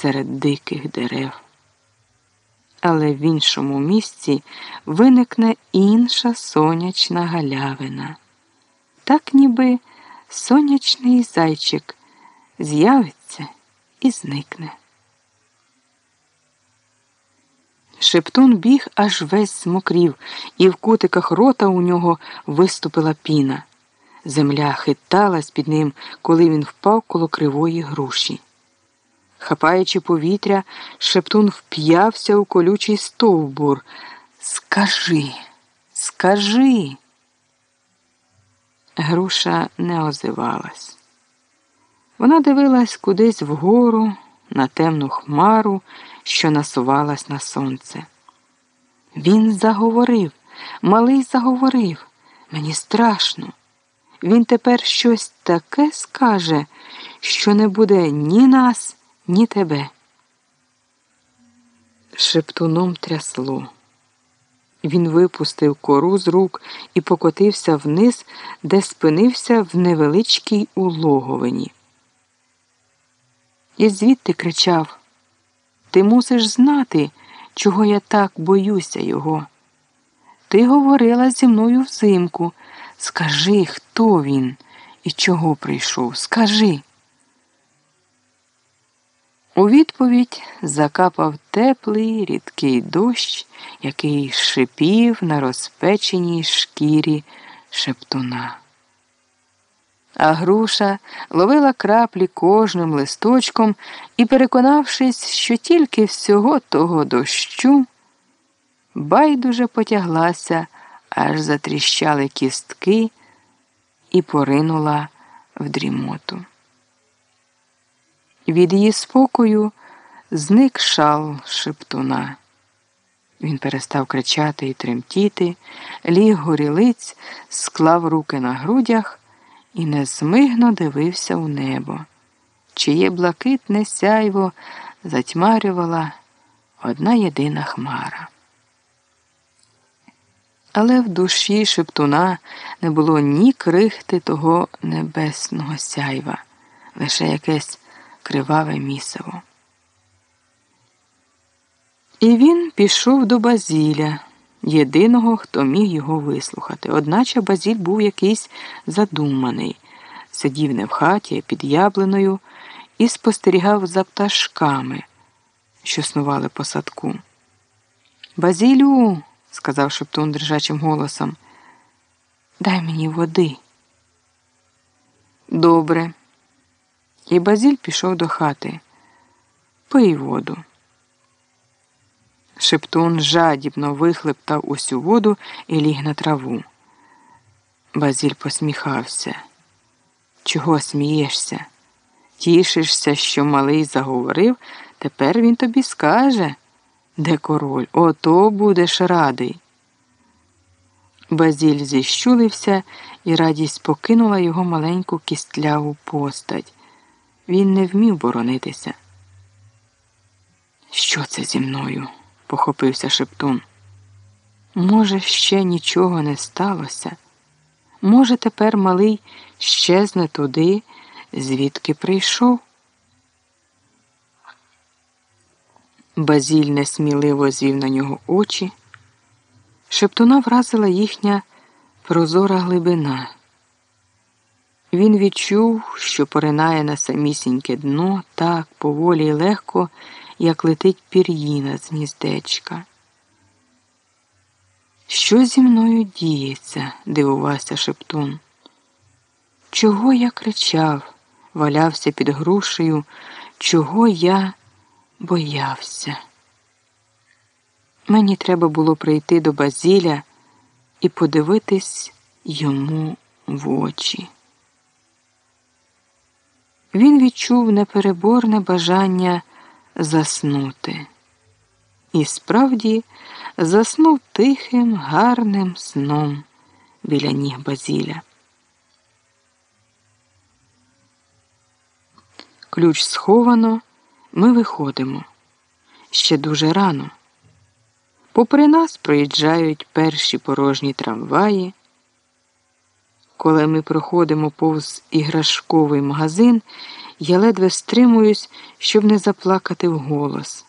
серед диких дерев. Але в іншому місці виникне інша сонячна галявина. Так ніби сонячний зайчик з'явиться і зникне. Шептун біг аж весь змокрів, і в кутиках рота у нього виступила піна. Земля хиталась під ним, коли він впав коло кривої груші. Хапаючи повітря, шептун вп'явся у колючий стовбур. Скажи, скажи. Груша не озивалась. Вона дивилась кудись вгору, на темну хмару, що насувалась на сонце. Він заговорив, малий заговорив. Мені страшно. Він тепер щось таке скаже, що не буде ні нас, ні тебе. Шептуном трясло. Він випустив кору з рук і покотився вниз, де спинився в невеличкій улоговині. І звідти кричав Ти мусиш знати, чого я так боюся його. Ти говорила зі мною взимку. Скажи, хто він і чого прийшов? Скажи. У відповідь закапав теплий рідкий дощ, який шипів на розпеченій шкірі шептуна. А груша ловила краплі кожним листочком і, переконавшись, що тільки всього того дощу, байдуже потяглася, аж затріщали кістки і поринула в дрімоту. Від її спокою зник шал шептуна. Він перестав кричати і тремтіти, ліг горілиць, склав руки на грудях і незмигно дивився у небо, чиє блакитне сяйво затьмарювала одна єдина хмара. Але в душі шептуна не було ні крихти того небесного сяйва, лише якесь криваве місиво. І він пішов до Базіля, єдиного, хто міг його вислухати. Одначе Базіль був якийсь задуманий, сидів не в хаті, під яблиною і спостерігав за пташками, що снували по садку. Базілю, сказав шептун дрижачим голосом, дай мені води. Добре. І Базіль пішов до хати. Пий воду. Шептун жадібно вихлептав усю воду і ліг на траву. Базіль посміхався. Чого смієшся? Тішишся, що малий заговорив, тепер він тобі скаже, де король, ото будеш радий. Базіль зіщулився, і радість покинула його маленьку кістляву постать. Він не вмів боронитися. Що це зі мною? похопився шептун. Може, ще нічого не сталося? Може, тепер малий щезне туди, звідки прийшов? Базіль несміливо звів на нього очі. Шептуна вразила їхня прозора глибина. Він відчув, що поринає на самісіньке дно так поволі й легко, як летить пір'їна з гніздечка. Що зі мною діється? дивувався шептун. Чого я кричав, валявся під грушею, чого я боявся? Мені треба було прийти до Базіля і подивитись йому в очі. Він відчув непереборне бажання заснути. І справді заснув тихим, гарним сном біля ніг Базіля. Ключ сховано, ми виходимо. Ще дуже рано. Попри нас проїжджають перші порожні трамваї. Коли ми проходимо повз іграшковий магазин я ледве стримуюсь, щоб не заплакати вголос.